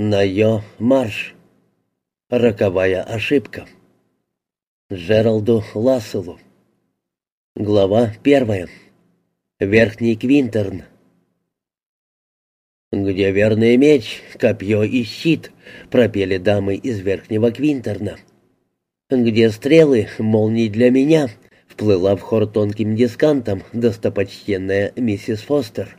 Найо марш. Роковая ошибка. Джералду Ласселу. Глава первая. Верхний Квинтерн. «Где верный меч, копье и щит?» — пропели дамы из Верхнего Квинтерна. «Где стрелы, молнии для меня?» — вплыла в хор тонким дискантом достопочтенная миссис Фостер.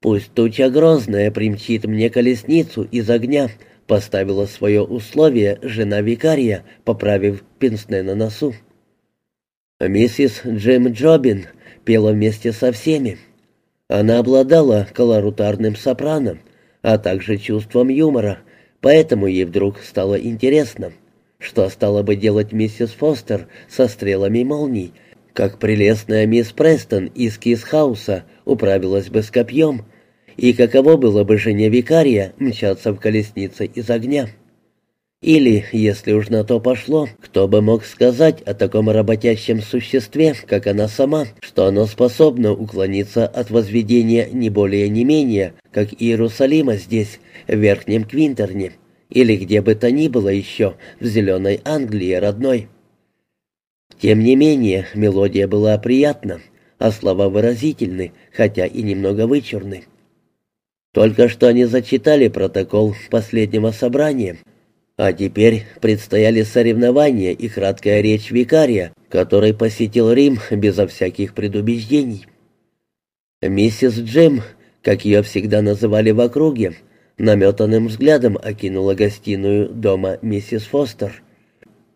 «Пусть туча грозная примчит мне колесницу из огня», — поставила свое условие жена викария, поправив пенсне на носу. Миссис Джим Джобин пела вместе со всеми. Она обладала колорутарным сопрано, а также чувством юмора, поэтому ей вдруг стало интересно, что стала бы делать миссис Фостер со стрелами молний, как прелестная мисс Престон из Кисхауса управилась бы с копьем, и каково было бы жене викария мчаться в колеснице из огня. Или, если уж на то пошло, кто бы мог сказать о таком работящем существе, как она сама, что оно способно уклониться от возведения не более не менее, как Иерусалима здесь, в Верхнем Квинтерне, или где бы то ни было еще, в Зеленой Англии родной. Тем не менее, мелодия была приятна, а слова выразительны, хотя и немного вычурны. Только что они зачитали протокол последнего собрания — а теперь предстояли соревнования и краткая речь викария, который посетил Рим безо всяких предубеждений. Миссис Джим, как ее всегда называли в округе, наметанным взглядом окинула гостиную дома миссис Фостер.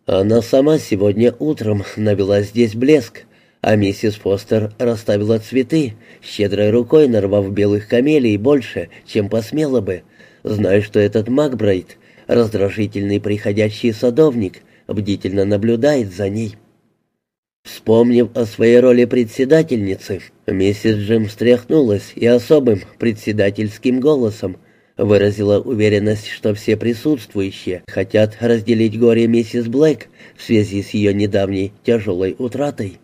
Она сама сегодня утром навела здесь блеск, а миссис Фостер расставила цветы, щедрой рукой нарвав белых камелий больше, чем посмела бы, зная, что этот Макбрайт раздражительный приходящий садовник бдительно наблюдает за ней. Вспомнив о своей роли председательницы, миссис Джим встряхнулась и особым председательским голосом выразила уверенность, что все присутствующие хотят разделить горе миссис Блэк в связи с ее недавней тяжелой утратой.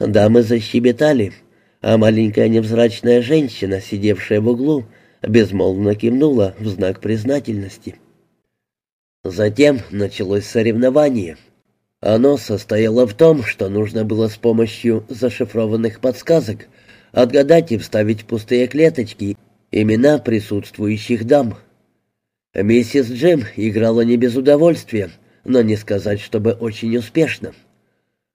Дамы защебетали, а маленькая невзрачная женщина, сидевшая в углу, безмолвно кивнула в знак признательности. Затем началось соревнование. Оно состояло в том, что нужно было с помощью зашифрованных подсказок отгадать и вставить в пустые клеточки имена присутствующих дам. Миссис Джим играла не без удовольствия, но не сказать, чтобы очень успешно.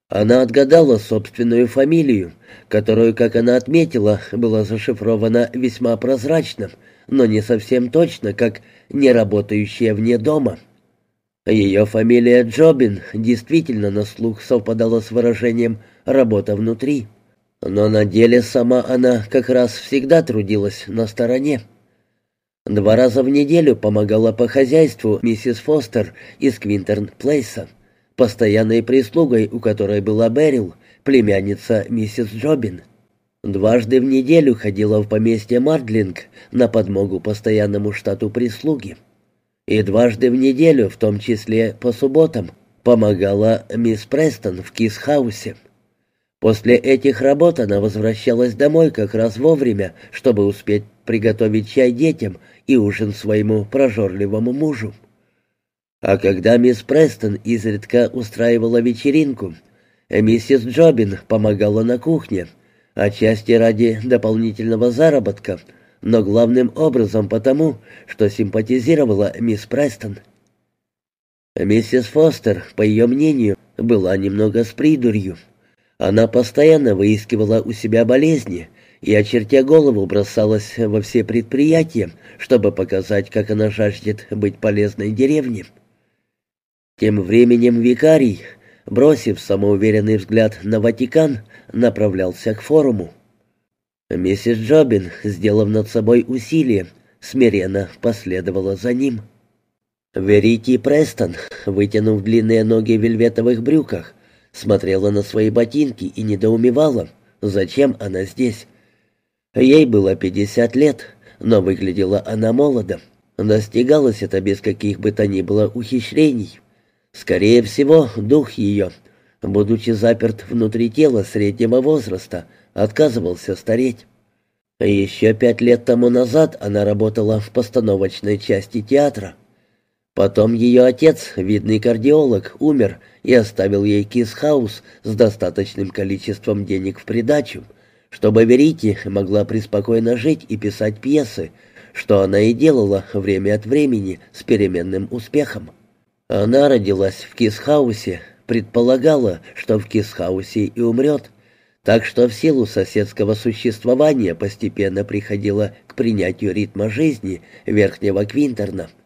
Она отгадала собственную фамилию, которую, как она отметила, была зашифрована весьма прозрачно, но не совсем точно, как «не работающая вне дома». Ее фамилия Джобин действительно на слух совпадала с выражением «работа внутри». Но на деле сама она как раз всегда трудилась на стороне. Два раза в неделю помогала по хозяйству миссис Фостер из Квинтерн-Плейса, постоянной прислугой, у которой была Берил, племянница миссис Джобин. Дважды в неделю ходила в поместье Мардлинг на подмогу постоянному штату прислуги и дважды в неделю, в том числе по субботам, помогала мисс Престон в Кисхаусе. После этих работ она возвращалась домой как раз вовремя, чтобы успеть приготовить чай детям и ужин своему прожорливому мужу. А когда мисс Престон изредка устраивала вечеринку, миссис Джобин помогала на кухне, отчасти ради дополнительного заработка — но главным образом потому, что симпатизировала мисс Престон. Миссис Фостер, по ее мнению, была немного с придурью. Она постоянно выискивала у себя болезни и, очертя голову, бросалась во все предприятия, чтобы показать, как она жаждет быть полезной деревне. Тем временем викарий, бросив самоуверенный взгляд на Ватикан, направлялся к форуму. Миссис Джобин, сделав над собой усилие, смиренно последовала за ним. Верити Престон, вытянув длинные ноги в вельветовых брюках, смотрела на свои ботинки и недоумевала, зачем она здесь. Ей было пятьдесят лет, но выглядела она молодо. Достигалось это без каких бы то ни было ухищрений. Скорее всего, дух ее, будучи заперт внутри тела среднего возраста, отказывался стареть. Еще пять лет тому назад она работала в постановочной части театра. Потом ее отец, видный кардиолог, умер и оставил ей кис-хаус с достаточным количеством денег в придачу, чтобы Верити могла преспокойно жить и писать пьесы, что она и делала время от времени с переменным успехом. Она родилась в кисхаусе, предполагала, что в кисхаусе и умрет, так что в силу соседского существования постепенно приходила к принятию ритма жизни Верхнего Квинтерна –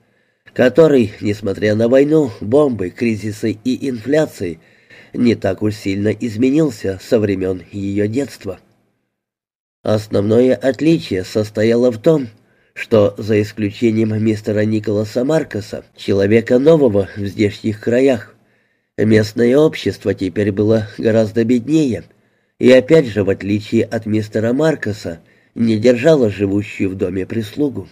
который, несмотря на войну, бомбы, кризисы и инфляции, не так уж сильно изменился со времен ее детства. Основное отличие состояло в том, что, за исключением мистера Николаса Маркоса, человека нового в здешних краях, местное общество теперь было гораздо беднее, и опять же, в отличие от мистера Маркоса, не держало живущую в доме прислугу.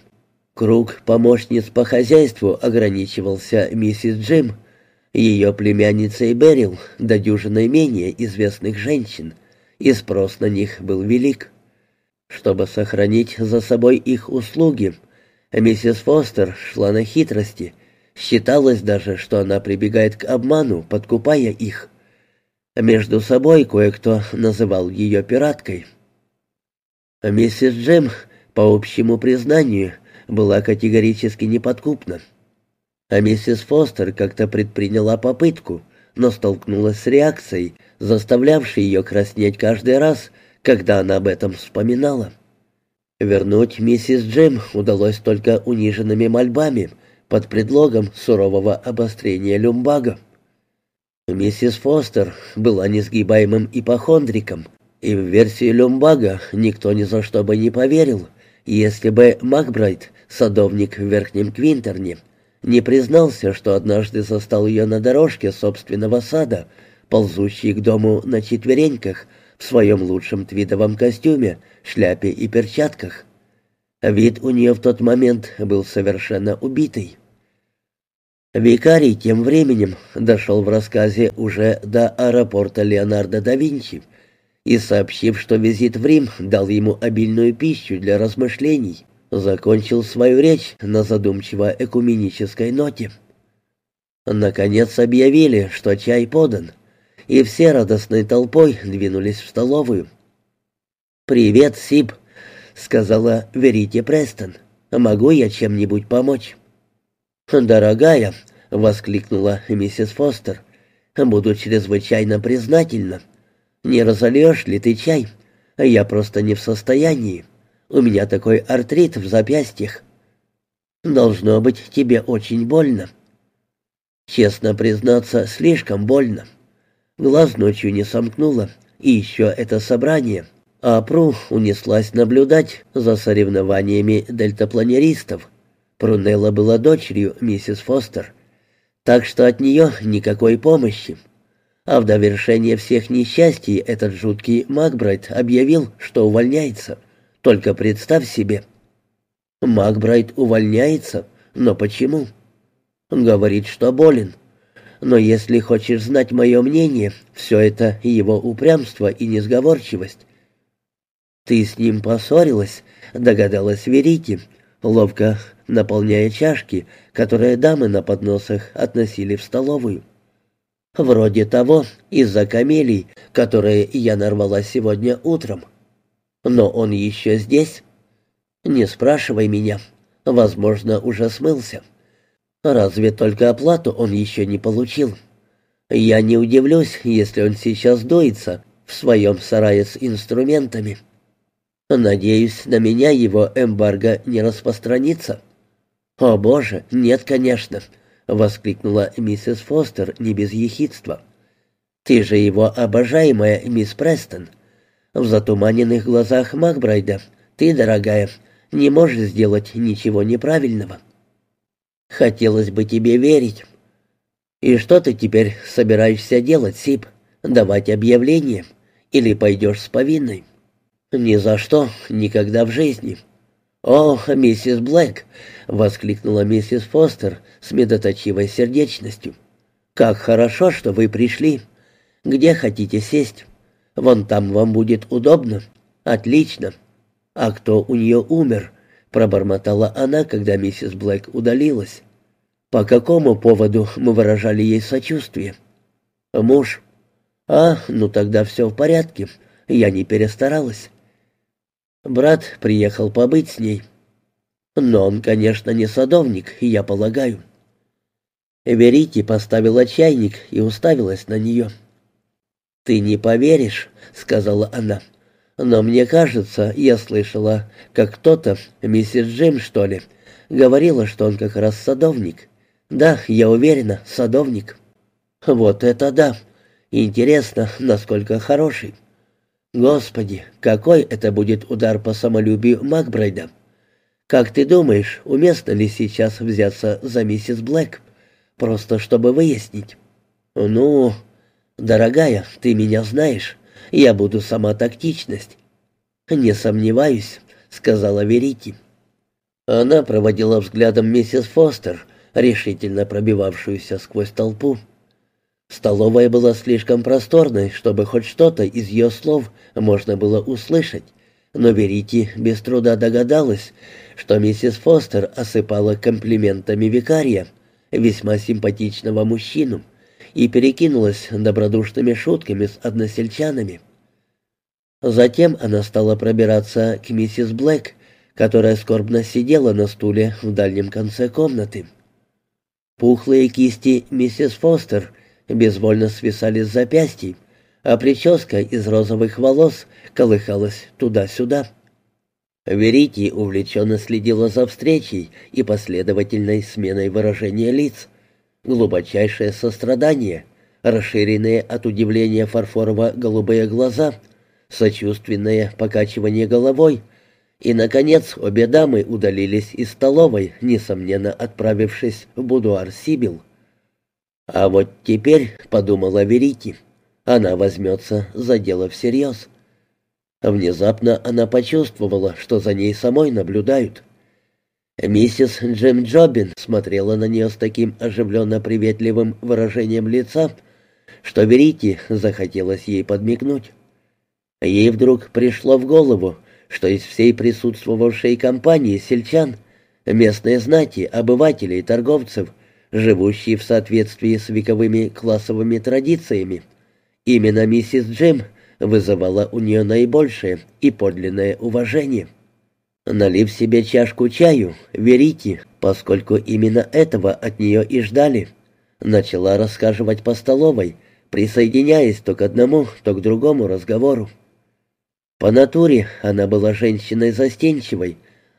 Круг помощниц по хозяйству ограничивался миссис Джим, ее племянницей Берил, до дюжины менее известных женщин, и спрос на них был велик. Чтобы сохранить за собой их услуги, миссис Фостер шла на хитрости, считалось даже, что она прибегает к обману, подкупая их. Между собой кое-кто называл ее пираткой. Миссис Джим, по общему признанию, была категорически неподкупна. А миссис Фостер как-то предприняла попытку, но столкнулась с реакцией, заставлявшей ее краснеть каждый раз, когда она об этом вспоминала. Вернуть миссис Джим удалось только униженными мольбами под предлогом сурового обострения люмбага. Миссис Фостер была несгибаемым ипохондриком, и в версию люмбага никто ни за что бы не поверил, если бы Макбрайт садовник в Верхнем Квинтерне, не признался, что однажды застал ее на дорожке собственного сада, ползущей к дому на четвереньках, в своем лучшем твидовом костюме, шляпе и перчатках. Вид у нее в тот момент был совершенно убитый. Викарий тем временем дошел в рассказе уже до аэропорта Леонардо да Винчи и, сообщив, что визит в Рим дал ему обильную пищу для размышлений, закончил свою речь на задумчиво-экуменической ноте. Наконец объявили, что чай подан, и все радостной толпой двинулись в столовую. «Привет, Сип», — сказала Верите Престон. «Могу я чем-нибудь помочь?» «Дорогая», — воскликнула миссис Фостер, — «буду чрезвычайно признательна. Не разольешь ли ты чай? Я просто не в состоянии». У меня такой артрит в запястьях. Должно быть, тебе очень больно. Честно признаться, слишком больно. Глаз ночью не сомкнула, и еще это собрание. А Пру унеслась наблюдать за соревнованиями дельтапланеристов. Прунелла была дочерью миссис Фостер, так что от нее никакой помощи. А в довершение всех несчастий этот жуткий Макбрайт объявил, что увольняется. Только представь себе. Макбрайт увольняется, но почему? Говорит, что болен. Но если хочешь знать мое мнение, все это его упрямство и несговорчивость. Ты с ним поссорилась, догадалась Верики, ловко наполняя чашки, которые дамы на подносах относили в столовую. Вроде того, из-за камелий, которые я нарвала сегодня утром. Но он еще здесь? Не спрашивай меня. Возможно, уже смылся. Разве только оплату он еще не получил. Я не удивлюсь, если он сейчас дуется в своем сарае с инструментами. Надеюсь, на меня его эмбарго не распространится. «О, Боже, нет, конечно!» — воскликнула миссис Фостер не без ехидства. «Ты же его обожаемая мисс Престон. В затуманенных глазах Макбрайда ты, дорогая, не можешь сделать ничего неправильного. Хотелось бы тебе верить. И что ты теперь собираешься делать, Сип? Давать объявление? Или пойдешь с повинной? Ни за что, никогда в жизни. «О, миссис Блэк!» — воскликнула миссис Фостер с медоточивой сердечностью. «Как хорошо, что вы пришли. Где хотите сесть?» Вон там вам будет удобно. Отлично. «А кто у нее умер?» — пробормотала она, когда миссис Блэк удалилась. «По какому поводу мы выражали ей сочувствие?» «Муж». «А, ну тогда все в порядке. Я не перестаралась». Брат приехал побыть с ней. Но он, конечно, не садовник, я полагаю. Верите поставила чайник и уставилась на нее. «Ты не поверишь», — сказала она. «Но мне кажется, я слышала, как кто-то, миссис Джим, что ли, говорила, что он как раз садовник. Да, я уверена, садовник». «Вот это да! Интересно, насколько хороший». «Господи, какой это будет удар по самолюбию Макбрайда!» «Как ты думаешь, уместно ли сейчас взяться за миссис Блэк? Просто чтобы выяснить?» «Ну, дорогая, ты меня знаешь. Я буду сама тактичность». «Не сомневаюсь», — сказала Верити. Она проводила взглядом миссис Фостер, решительно пробивавшуюся сквозь толпу. Столовая была слишком просторной, чтобы хоть что-то из ее слов можно было услышать, но Верити без труда догадалась, что миссис Фостер осыпала комплиментами викария, весьма симпатичного мужчину, и перекинулась добродушными шутками с односельчанами. Затем она стала пробираться к миссис Блэк, которая скорбно сидела на стуле в дальнем конце комнаты. Пухлые кисти миссис Фостер безвольно свисали с запястьей, а прическа из розовых волос колыхалась туда-сюда. Верити увлеченно следила за встречей и последовательной сменой выражения лиц. Глубочайшее сострадание, расширенные от удивления фарфорово-голубые глаза, сочувственное покачивание головой — и, наконец, обе дамы удалились из столовой, несомненно отправившись в будуар Сибил. «А вот теперь», — подумала Верити, — «она возьмется за дело всерьез». Внезапно она почувствовала, что за ней самой наблюдают. Миссис Джим Джобин смотрела на нее с таким оживленно-приветливым выражением лица, что Верите захотелось ей подмигнуть. Ей вдруг пришло в голову, что из всей присутствовавшей компании сельчан, местные знати, обывателей торговцев, живущие в соответствии с вековыми классовыми традициями, именно миссис Джим — вызывало у нее наибольшее и подлинное уважение. Налив себе чашку чаю, верите, поскольку именно этого от нее и ждали, начала рассказывать по столовой, присоединяясь то к одному, то к другому разговору. По натуре она была женщиной застенчивой,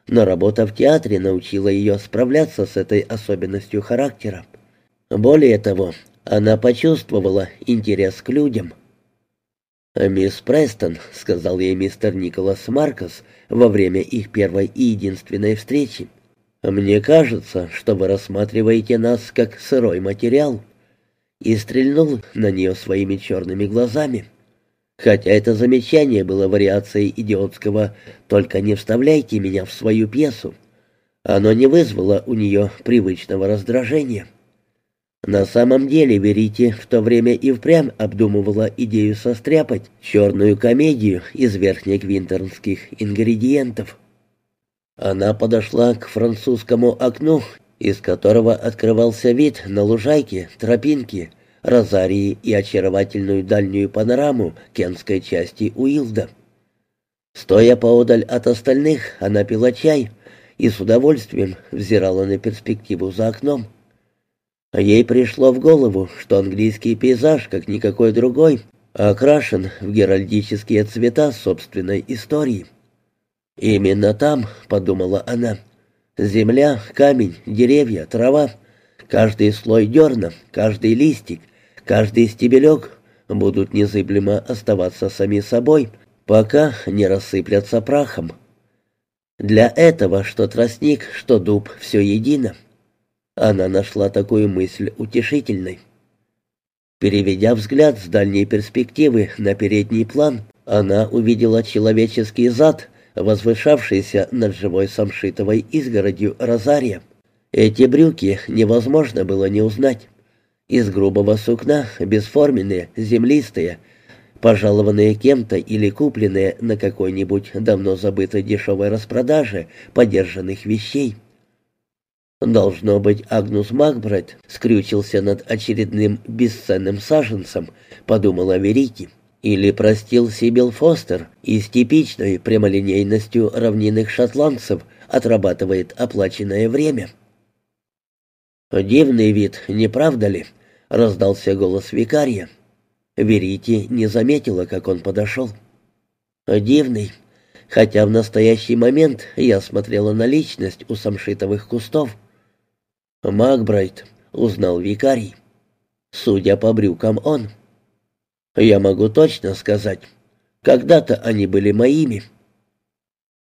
но работа в театре научила ее справляться с этой особенностью характера. Более того, она почувствовала интерес к людям – «Мисс Престон», — сказал ей мистер Николас Маркос во время их первой и единственной встречи, «мне кажется, что вы рассматриваете нас как сырой материал», и стрельнул на нее своими черными глазами. Хотя это замечание было вариацией идиотского «только не вставляйте меня в свою пьесу», оно не вызвало у нее привычного раздражения. На самом деле Верите в то время и впрямь обдумывала идею состряпать черную комедию из верхних винтернских ингредиентов. Она подошла к французскому окну, из которого открывался вид на лужайки, тропинки, розарии и очаровательную дальнюю панораму кентской части Уилда. Стоя поодаль от остальных, она пила чай и с удовольствием взирала на перспективу за окном. Ей пришло в голову, что английский пейзаж, как никакой другой, окрашен в геральдические цвета собственной истории. «Именно там», — подумала она, — «земля, камень, деревья, трава, каждый слой дерна, каждый листик, каждый стебелек будут незыблемо оставаться сами собой, пока не рассыплятся прахом. Для этого что тростник, что дуб — все едино». Она нашла такую мысль утешительной. Переведя взгляд с дальней перспективы на передний план, она увидела человеческий зад, возвышавшийся над живой самшитовой изгородью розария. Эти брюки невозможно было не узнать. Из грубого сукна, бесформенные, землистые, пожалованные кем-то или купленные на какой-нибудь давно забытой дешевой распродаже подержанных вещей. Должно быть, Агнус Макбрайт скрючился над очередным бесценным саженцем, подумала Верики. Или простил Сибил Фостер и с типичной прямолинейностью равнинных шотландцев отрабатывает оплаченное время. «Дивный вид, не правда ли?» — раздался голос викария. Верите не заметила, как он подошел. «Дивный», хотя в настоящий момент я смотрела на личность у самшитовых кустов. «Макбрайт», — узнал викарий. «Судя по брюкам, он». «Я могу точно сказать, когда-то они были моими».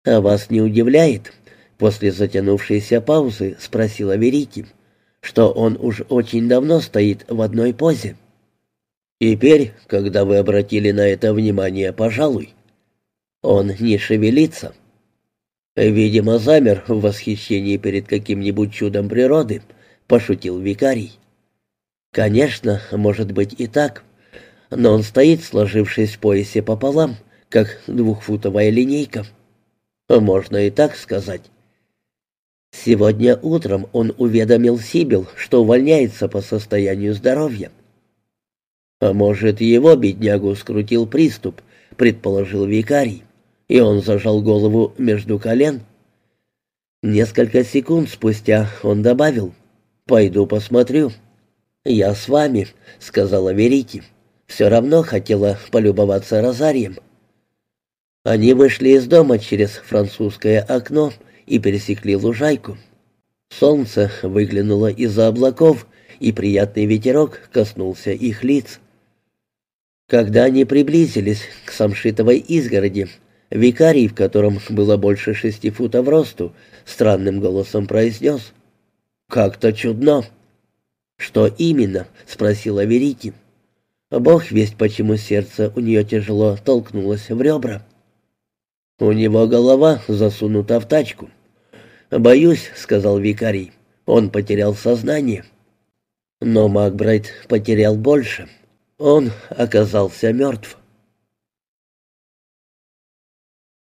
«А вас не удивляет?» — после затянувшейся паузы спросила Верити, «что он уж очень давно стоит в одной позе». «Теперь, когда вы обратили на это внимание, пожалуй». Он не шевелится. «Видимо, замер в восхищении перед каким-нибудь чудом природы», — пошутил викарий. «Конечно, может быть и так, но он стоит, сложившись в поясе пополам, как двухфутовая линейка. Можно и так сказать». Сегодня утром он уведомил Сибил, что увольняется по состоянию здоровья. «А может, его беднягу скрутил приступ», — предположил викарий и он зажал голову между колен. Несколько секунд спустя он добавил «Пойду посмотрю». «Я с вами», — сказала Верики. «Все равно хотела полюбоваться розарием». Они вышли из дома через французское окно и пересекли лужайку. Солнце выглянуло из-за облаков, и приятный ветерок коснулся их лиц. Когда они приблизились к самшитовой изгороди, Викарий, в котором было больше шести футов росту, странным голосом произнес. «Как-то чудно». «Что именно?» — спросила Верити. Бог весть, почему сердце у нее тяжело толкнулось в ребра. «У него голова засунута в тачку». «Боюсь», — сказал викарий, — «он потерял сознание». Но Макбрайт потерял больше. Он оказался мертв.